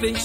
fin